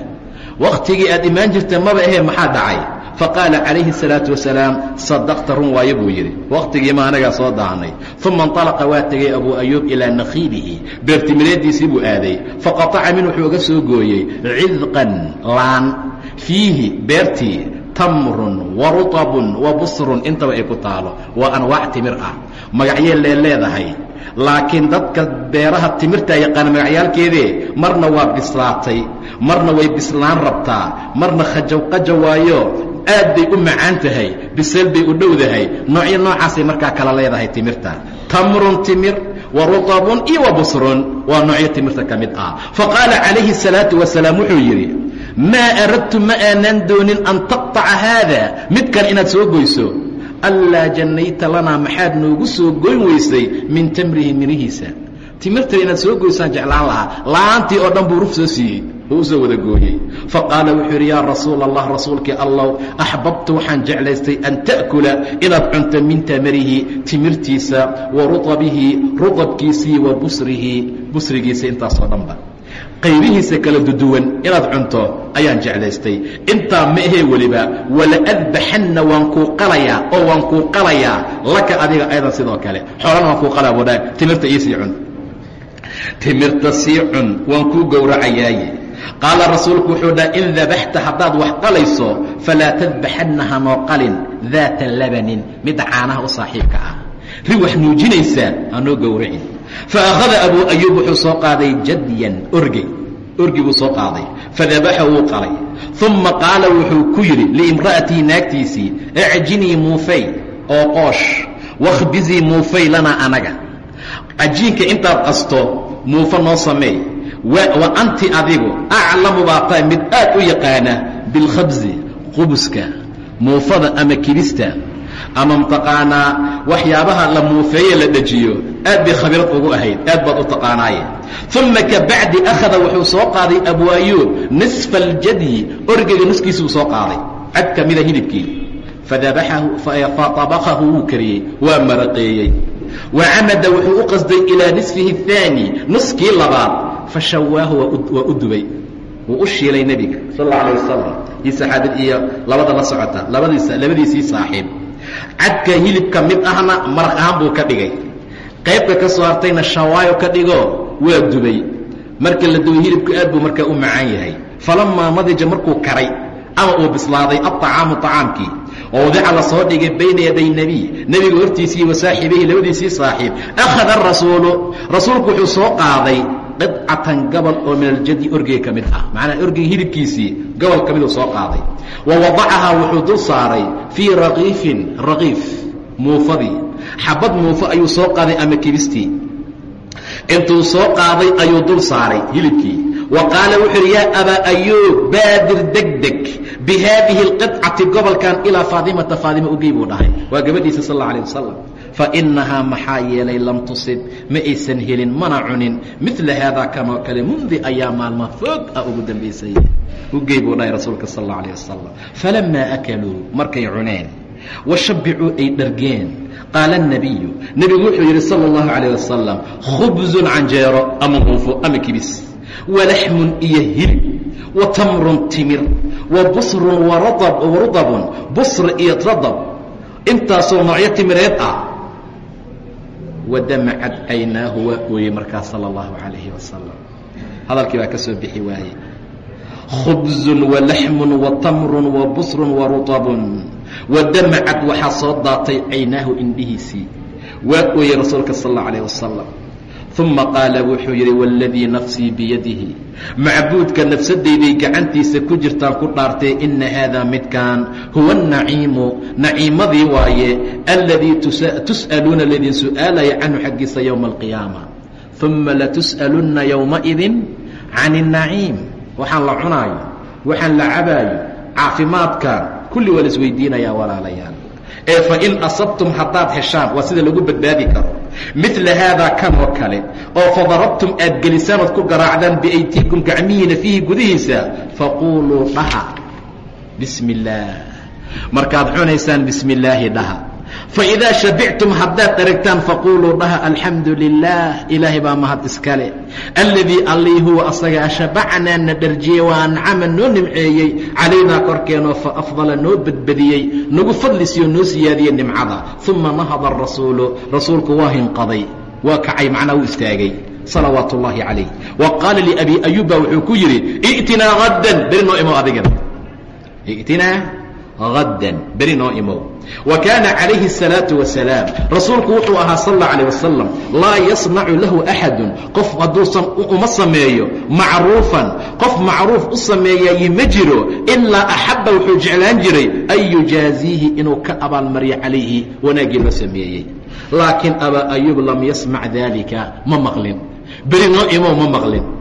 wakhtigii aad imaan jirta maba ahee maxaa dhacay faqaala calayhi الsalaaةu wasalaam sadaqta run waayo buu yidhi wakhtigiima anagaa soo daahnay uma اnطalaqa waa tegey abuu ayuub ilaa nakhiilihi beertimireediisii buu aaday faqaطaca min wuxuu uga soo gooyey cidqan laan fiihi beertii tamrun waruطabun wabusrun intaba ay ku taalo waa anwaac timir ah magacyee lee leedahay laakiin dadka beeraha timirtaa yaqaana magacyaalkeedee marna waa bislaatay marna way bislaan rabtaa marna khajawqaja waayo aad bay u macaan tahay biseel bay u dhowdahay noocyo noocaasay markaa kala leedahay timirta tamrun timir wa rutabun iyo wa busrun waa noocyo timirta ka mid ah faqaala calayhi الsalaaةu wasalaam wuxuu yidhi maa aradtu ma aanan doonin an taqطaca haada midkan inaad soo goyso allaa jannayta lanaa maxaad noogu soo goyn weysay min tamrihi mirihiisa timirta inaad soo goysaan jeclaan lahaa la'aantii oo dhan buu ruf soo siiyey oo u soo wada gooyey faqaala wuxuu yidhi yaa rasuula allah rasuulkii allow axbabtu waxaan jeclaystay an ta'kula inaad cunto min tamarihi timirtiisa wa ruطabihi ruطabkiisii wa busrihi. Busrigiisa intaasoo dhanba. Qaybihiisa kala duduwan inaad cunto ayaan jeclaystay. Intaa ma ahee weliba wala adbaxanna waan kuu qalayaa oo waan kuu qalayaa laka adiga aydan sidoo kale. Xoolana waan kuu qalaa budhaa timirta iisii cun. Timirta sii cun waan kuu gowracayaaye qaala rasuulku wuxuu dhaha in dabaxta haddaad wax qalayso falaa tadbaxanna hanoo qalin daata labanin. Midda caanaha u saaxiibka ah. Ri wax nuujinaysaa hanoo gowracin. Faakhada abuu ayuub wuxuu soo qaaday jadyan orgey orgi buu soo qaaday. Fadabaxa wuu qalay. Uma qaala wuxuu ku yidhi liimra'atii naagtiisii acjinii muufay oo qoosh wakhbizii muufay lanaa anaga. Cajiinka intaad qasto muufa noo sameey anti adigu aclamu baa tahay mid aad u yaqaana bilkhabsi qubuska muufada ama kibista ama mtaqaanaa waxyaabaha la muufeeye la dhejiyo aad bay khabiirad ugu ahayd aad baad u taqaanaaye uma kabacdi akhada wuxuu soo qaaday abu ayuub nisfa aljadyi orgeyga nuskiisuu soo qaaday cad ka mida hilibkii faطabakahu wuu kariyey waa maraqeeyey wacamada wuxuu u qasday ilaa nisfihi الثaani nuskii labaad fashawaahu waa u dubay. Wuu u shiilay nebiga sal alla alah wasalam iyo saxaabad iyo labada la socota labadiisa labadiisii saaxiib. Cadka hilibka mid ahna maraq ahaan buu ka dhigay. Qaybka ka soo hartayna shawaayo ka dhigo waa dubay. Marka la dubay hilibku aad buu markaa u macaan yahay. Falamaa madija markuu karay ama uu bislaaday aطacaamu طacaamkii oo wadica la soo dhigay bayna yaday nebiy. Nebiga hortiisii wa saaxiibihi labadiisii saaxiib. Akhada arasuulu rasuulku wuxuu soo qaaday qidcatan gobol oo min aljadi orgeyga ka mid ah macnaa orgeyga hilibkiisii gobol ka miduu soo qaaday wa wadacahaa wuxuu dul saaray fii raqiifin raqiif muufadii xabad muufo ayuu soo qaaday ama kibistii intuu soo qaaday ayuu dul saaray hilibkii wa qaala wuxuu yidhi yaa abaa ayuub baadir degdeg bi haadihi اlqidcati gobolkan ilaa faadimata faadima ugey buu dhahay waa gabadhiisa sal اlla alيه wasalam fainahaa maxaa yeelay lam tusib ma aysan helin mana cunin midla haadaa kanoo kale mundi ayaa maalma foog ah ugu dambaysay ugey buu dhahay rasuulka sal اlla alيه wasalam falamaa akaluu markay cuneen washabicuu ay dhargeen qaala الnabiyu nebigu wuxuu yidhi salى اllahu عalيه wasalam khubzun canjeero ama muufo ama kibis walaxmun iyo hilib wa tamrun timir wa busrun warudabun busr iyo radab intaasoo noocyo timireed ah wadamacad caynaahu waa ooyey markaas sala اllahu calayhi wasalam hadalkii baa ka soo bixi waaye khubzun walaxmun wa tamrun wa busrun wa rutabun wadamacad waxaa soo daatay caynaahu indhihiisii waa ooyey rasuulka sal اllahu alayh wasalam uma qaala wuxuu yidhi waladii nafsii biyadihi macbuudka nafsadayday gacantiisa ku jirtaan ku dhaartee ina haadaa midkan huwa naciimu naciimadii waaye aladii tus'aluuna laydin su'aalaya canhu xaggiisa yowma alqiyaama uma latus'alunna yowmaidin can الnaciim waxaan la cunaayo waxaan la cabaayo caafimaadkan kulli waa la isweydiinayaa walaalayaal ee fain asabtum haddaad heshaan waa sida lagu badbaadi karo midla haadaa kan oo kale oo fadarabtum aad gelisaan ood ku garaacdaan biaytiikum gacmihiina fiihi gudihiisa faquuluu dhaha bismi illaah markaad cunaysaan bismi illaahi dhaha faidaa shabictum haddaad dharagtaan faquuluu dhaha alxamdu lilah ilaahay baa mahad iskale alladii allii huwa asaga ashabacnaa na dharjiyey wa ancama noo nimceeyey calaynaa korkeenoo fa afdala noo badbadiyey nagu fadlisiyo noo siyaadiyey nimcada uma nahada arasuulu rasuulku waa hinqaday waa kacay macnaa u istaagay salawaat ullaahi calayh wa qaala liabi ayuub baa wuxuu ku yidhi i'tinaa haddan beri noo imow adigana i'tinaa haddan beri noo imow wa kaana calayhi الsalaaةu wasalaam rasuulku wuxuu ahaa sal اllau alيه wasalam laa yasnacu lahu axadun qof hadduusan uma sameeyo macruufan qof macruuf u sameeyayi ma jiro ilaa axabba wuxuu jeclaan jiray an yujaaziihi inuu ka abaalmaryo calayhi wanaaggii loo sameeyey laakiin abaa ayuub lam yasmac dalika ma maqlin beri noo imow ma maqlin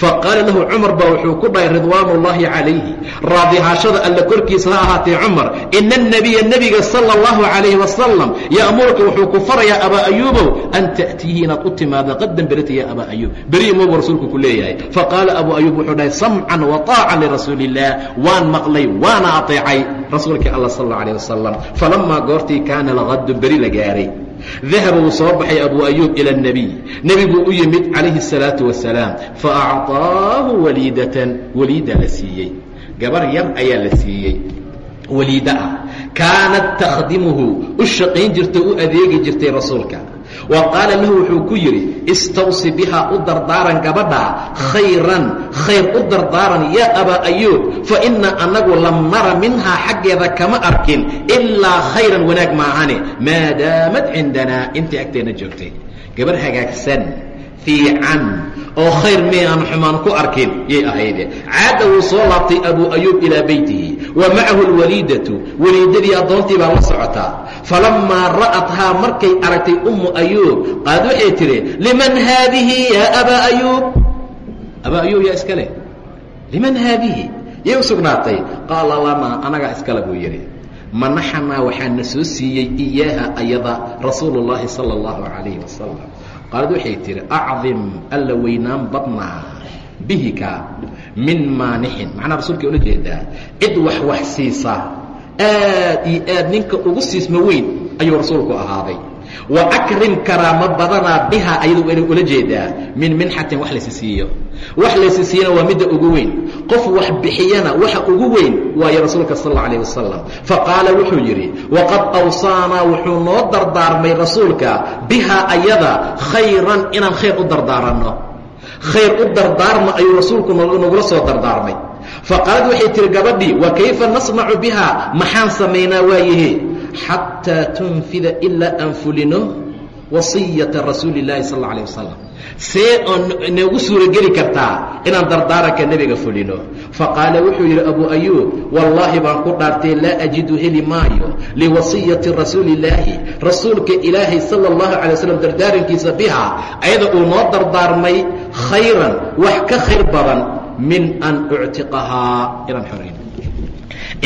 faqaala lahu cumar baa wuxuu ku dhahay ridwaan ullaahi calayhi raadihaashada alla korkiisa ha ahaatee cumar ina anebiya nebiga sala allahu calayhi wasalam ya'muruka wuxuu ku farayaa abaa ayuubow an ta'tiihi inaad u timaado qadan berita ya abaa ayuub beri imowbu rasuulku ku leeyahay. Faqaala abuu ayuub wuxuu dhahay samcan wa taacan lirasuuli illaah waan maqlay waana ateecay rasuulkii allah sal alla alah wasalam falamaa goortii kaana laqadu beri la gaaray dahaba wuu soo baxay abu ayuub ila اnebiy nebiguu u yimid calayhi الsalaaةu wasalaam faacطaahu waliidatan waliida la siiyey gabar yar ayaa la siiyey waliida ah kaanat takhdimuhu u shaqayn jirtay u adeegi jirtay rasuulka wa qaala lahu wuxuu ku yidhi istawsi bihaa u dardaaran gabadha khayran khayr u dardaaran yaa abaa ayuub fa inna annagu lam nara minhaa xaggeeda kama arkin ilaa khayran wanaag maahane maadaamad cindanaa intii agteenna joogtay gabarh hagaagsan fiican oo khayr mi aan xumaan ku arkin yay ahayde caada wuu soo laabtay abuu ayuub ilaa beytihi wa macahu alwaliidatu waliidadii addoontii baa la socotaa falammaa ra'athaa markay aragtay ummu ayuub qaad waxay tidhi liman haadihi yaa abaa ayuub abaa ayuub yaa iska leh liman haadihi yay u sugnaatay qaala lanaa anagaa iskale buu yidhi manaxanaa waxaa na soo siiyey iyaaha ayada rasuulu اllaahi salى اllahu calayhi wasalam qaalad waxay tihi acdim alla weynaan badnaa bihika min maanixin macnaa rasuulka ula jeedaa cid wax wax siisa aad iyo aad ninka ugu siisma weyn ayuu rasuulku ahaaday. Wa akrim karaamo badanaa bihaa inay ula jeedaa min minxatin wax laysi siiyo wax laysi siiyana waa midda ugu weyn qof wax bixiyana waxa ugu weyn waayo rasuulka sal alla alah wasalam faqaala wuxuu yidhi waqad awsaanaa wuxuu noo dardaarmay rasuulka bihaa ayada khayran inaan khayr u dardaaranno khayr u dardaarma ayuu rasuulku nagula soo dardaarmay faqaalad waxay tihi gabadhii wa kayfa nasnacu bihaa maxaan samaynaa waayahe xataa tunfida ilaa aan fulino wasiyata rasuuli اllaahi sal اla alيه wasalam see oo noogu suurogeli kartaa inaan dardaaranka nebiga fulino. Faqaala wuxuu yidhi abu ayuub wallaahi baan ku dhaartay laa ajidu heli maayo liwasiyati rasuuli illaahi rasuulka ilaahay sala اllahu alay waslam dardaarankiisa bihaa ayada uu noo dardaarmay khayran wax ka khayr badan min an uctiqahaa inaan xoreeyo.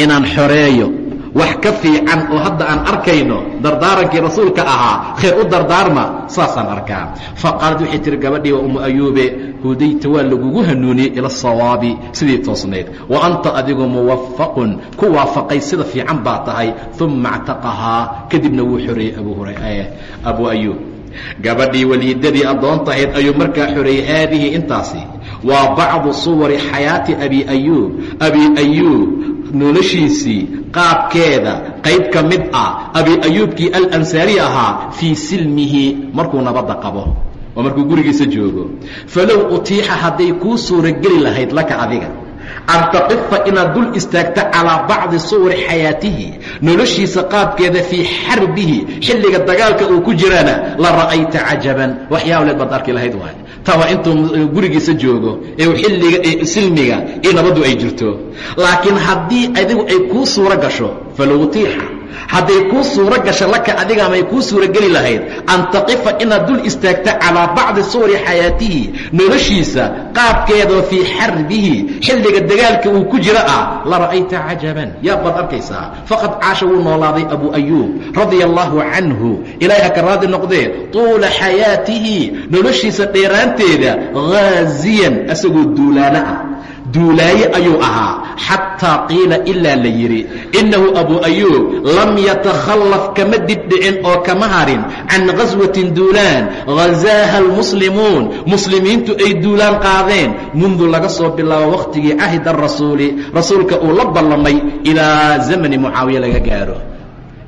Inaan xoreeyo wax ka fiican oo hadda aan arkayno dardaarankii rasuulka ahaa khayr u dardaarma saasaan arkaa. Faqaalad waxay tihi gabadhii waa umu ayuube hudayta waa lagugu hanuuniyey ila asawaabi sidii toosnayd wa anta adigu muwafaqun ku waafaqay sida fiican baa tahay. Uma actaqahaa kadibna wuu xoreeyey abu ayuub gabadhii waliidadii addoontahayd ayuu markaa xoreeyey haadihi intaasi. Waa bacdu suwari xayaati abi ayuub abi ayuub noloshiisii qaabkeeda qayb ka mid ah abi ayuubkii alansaari ahaa fii silmihi markuu nabadda qabo oo markuu gurigiisa joogo. Falow utiixa hadday kuu suurogeli lahayd laka adiga. An taqifa inaad dul istaagto calaa bacdi suwari xayaatihi noloshiisa qaabkeeda fii xarbihi xilliga dagaalka uu ku jirana la ra'ayta cajaban. Waxyaableed baad arki lahayd waay tawa intuu gurigiisa joogo xilliga silmiga iyo nabaddu ay jirto. Laakiin haddii adigu ay kuu suuro gasho falow hadday kuu suuro gasho laka adiga amay kuu suurogeli lahayd an taqifa inaad dul istaagta calaa bacdi suwari xayaatihi noloshiisa qaabkeedoo fii xarbihi xilliga dagaalka uu ku jiro ah la ra'ayta cajaban. Yaa baad arkaysaa faqad caasha wuu noolaaday abu ayuub radia allaahu canhu ilaahay haka raadi noqdee tuula xayaatihi noloshiisa dheeraanteeda haaziyan asagoo duulaano ah duulaaye ayuu ahaa. Xataa qiila ilaa la yidhi innahu abu ayuub lam yatakhallaf kama dibdhicin oo kama harin can ghaswatin duulaan ghazaaha almuslimuun. Muslimiintu ay duulaan qaadeen mundu laga soo bilaabo wakhtigii cahda rasuuli rasuulka uu la ballamay ilaa zamani mucaawiya laga gaaro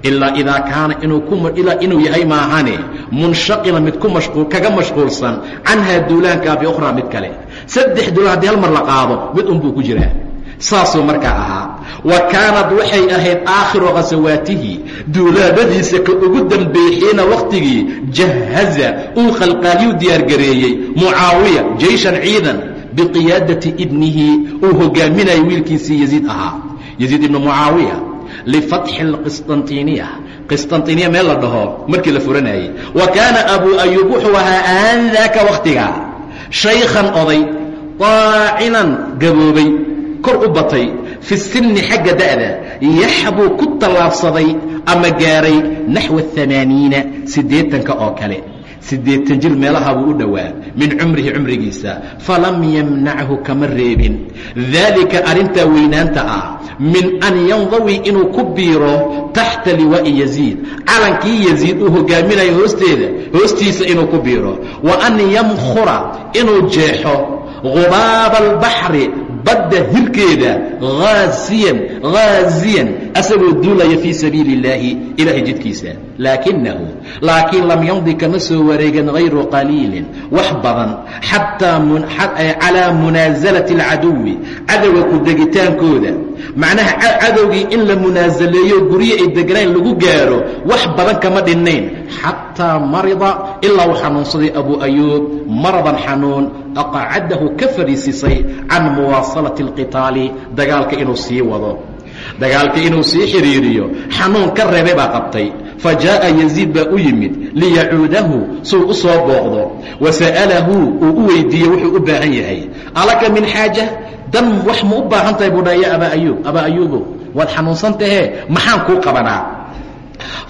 ilaa idaa kaana inuuilaa inuu yahay maahane munshaqilan mid ku kaga mashquulsan canhaa duulaankaa biukhraa mid kale saddex duulaan haddii hal mar la qaado mid un buu ku jiraa. Saasuu markaa ahaa. Wa kaanad waxay ahayd aakhiru khasawaatihi duulaabadiisa ka ugu dambeexiina wakhtigii jahaza uu khalqaaliyu diyaargareeyey mucaawiya jeyshan ciidan biqiyaadati ibnihi uu hogaaminayo wiilkiisii yaziid ahaa. Yaziid ibnu mucaawiya lifatxi alqisطantiniya qisطantiniya meel la dhaho markii la furanayey wa kaana abu ayuub wuxuu ahaa aandaaka wakhtiga shaykhan oday طaacinan gaboobay kor u batay fi sinni xagga da'da yaxbuu ku tallaabsaday ama gaaray naxwa amaaniina siddeetanka oo kale siddeetan jir meelaha buu u dhowaa min cumrihi cumrigiisa falam yamnachu kama reebin. Daalika arrintaa weynaanta ah min an yandawi inuu ku biiro taxta liwaa'i yaziid. Calankii yaziid uu hogaaminayo hoosteeda hoostiisa inuu ku biiro. Wa an yamkhura inuu jeexo gubaaba albaxri badda hirkeeda haasiyan haaziyan asagoo duulaya fii sabiili اllaahi ilahay jidkiisa laakinahu laakiin lam yamdi kama soo wareegin hayru qaliilin wax badan xataa calaa munaasalati اlcaduwi cadowga ku degitaankooda macnaha cadowgii in la munaasaleeyo guryo ay deganayn lagu gaaro wax badan kama dhinnayn xataa marida ilaa uu xanuunsaday abu ayuub maradan xanuun aqacadahu ka fadhiisisay can muwaasalati اlqitaali dagaalka inuu sii wado dagaalka inuu sii xidhiiriyo xanuun ka reebay baa qabtay. Fa jaaءa yaziid baa u yimid liyacuudahu suu u soo booqdo. Wa sa'alahu uu u weydiiye wuxuu u baahan yahay. Alaka min xaaja? Dan wax ma u baahan tahay buu dhaa ya abaa ayuub abaa ayuubow waad xanuunsan tahee maxaan kuu qabanaa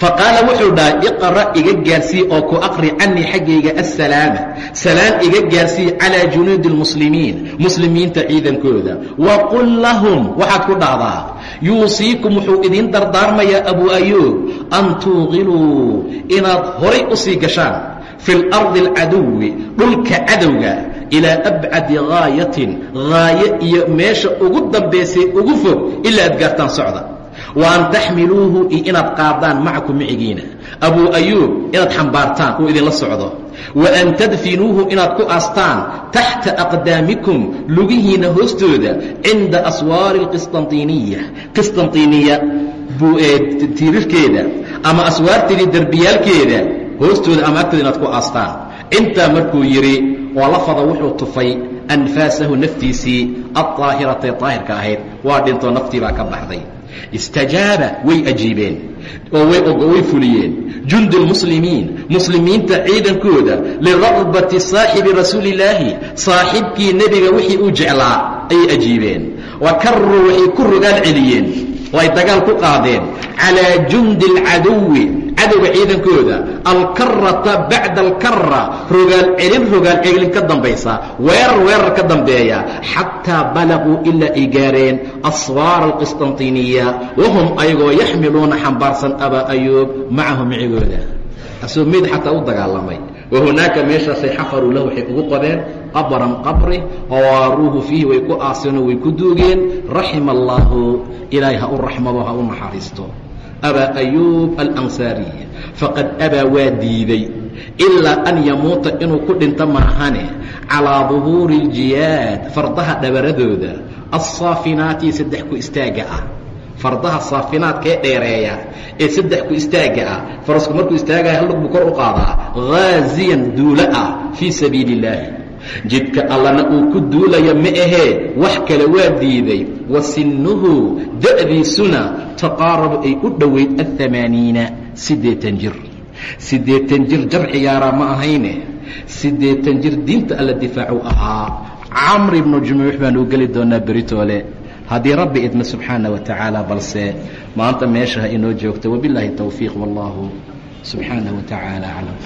faqaala wuxuu dhahay iqra' iga gaarsii oo ku aqri canii xaggayga assalaama salaan iga gaarsii calaa junuudi اlmuslimiin muslimiinta ciidankooda wa qul lahum waxaad ku dhahdaa yuusiikum wuxuu idiin dardaarmayaa abu ayuub an tuuqiluu inaad horay u sii gashaan fi اlardi اlcaduwi dhulka cadowga ilaa abcadi gaayatin gaayo iyo meesha ugu dambaysay ugu fog ilaa aad gaartaan socda wa an taxmiluuhu inaad qaadaan macaku micigiina. Abuu ayuub inaad xambaartaan uu idinla socdo. Wa an tadfinuuhu inaad ku aastaan taxta aqdaamikum lugihiina hoostooda cinda aswaari اqistaniniya qistantiiniya tiirarkeeda ama aswaarteedii derbiyaalkeeda hoostooda ama agtooda inaad ku aastaan. Intaa markuu yidhi oo lafada wuxuu tufay anfaasahu naftiisii aطaahiratae aahirka ahayd waa dhintoo naftii baa ka baxday istajaaba way ajiibeen. Oo way fuliyeen. Jundi lmuslimiin muslimiinta ciidankooda liraqbati saaxibi rasuuli illaahi saaxibkii nebiga wixii uu jeclaa ayay ajiibeen. Wa karuu waxay ku rogaal celiyeen. Oo ay dagaal ku qaadeen. Calaa jundi alcaduwi cadowga ciidankooda alkarata bacda alkara rogaal celin rogaal celin ka dambaysa weerar weerar ka dambeeya xataa balaguu ilaa ay gaareen aswaara alqisطanطiniya wahum ayagoo yaxmiluuna xambaarsan abaa ayuub macahu micigooda. Asoo meyd xataa u dagaalamay wahunaaka meeshaasay xafaruu lahu waxay ugu qodeen qabran qabri awaaruuhu fiihi way ku aaseenoo way ku duugeen raxima allaahu ilaahay ha u raxmado ha u naxariisto abaa ayuub alansaariy faqad abaa waa diiday ilaa an yamuuta inuu ku dhinto maahane calaa duhuuri اljiyaad fardaha dhabaradooda alsaafinaati saddex ku istaagga ah fardaha saafinaadkaee dheereeya ee saddex ku istaagga ah farasku markuu istaagaya hal lug buu kor u qaadaa haaziyan duulo ah fii sabiili اllaahi jidka allana uu ku duulaya ma ahee wax kale waa diiday. Wa sinnuhu da'diisuna taqaarabu ay u dhoweyd aamaaniina siddeetan jir. Siddeetan jir jar ciyaaraa ma ahayne. Siddeetan jir diinta alla difaacu ahaa. Camr ibnu jumuux baan uu geli doonaa beritoole. Haddii rabbi idma subxaana wa tacaala balse maanta meesha ha inoo joogto. Wabilaahi towfiiq wallahu subxaana wa tacaala aclam